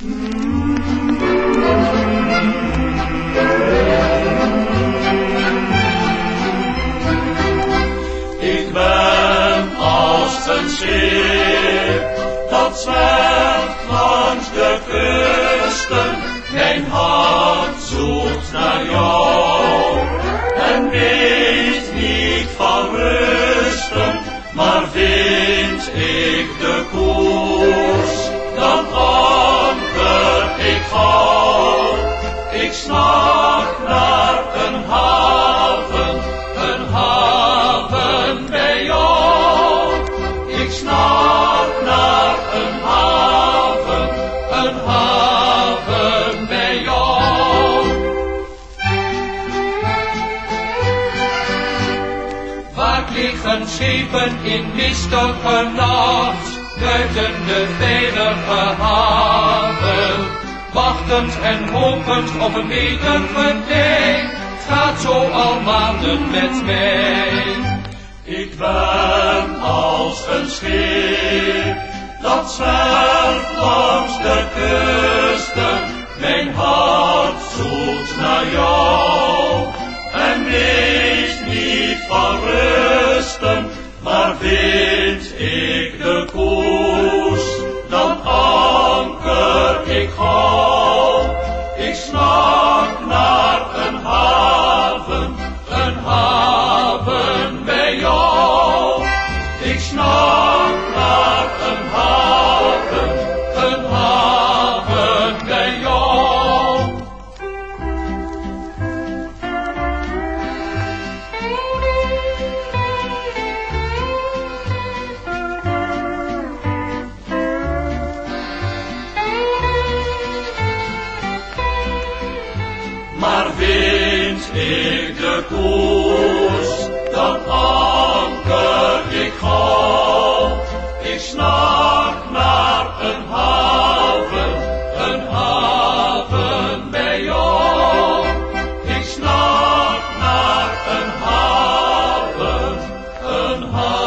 Ik ben als een schip dat zwerft langs de kusten. Mijn hart zoekt naar jou Ik snak naar een haven, een haven bij jou. Ik snak naar een haven, een haven bij jou. Vaak liggen schepen in mistige nacht, buiten de veilige haven. Wachtend en hopend op een betere tijd, Het gaat zo al maanden met mij. Ik ben als een schip dat zwerft langs de kusten. Mijn hart zoekt naar jou Krishna. Oh.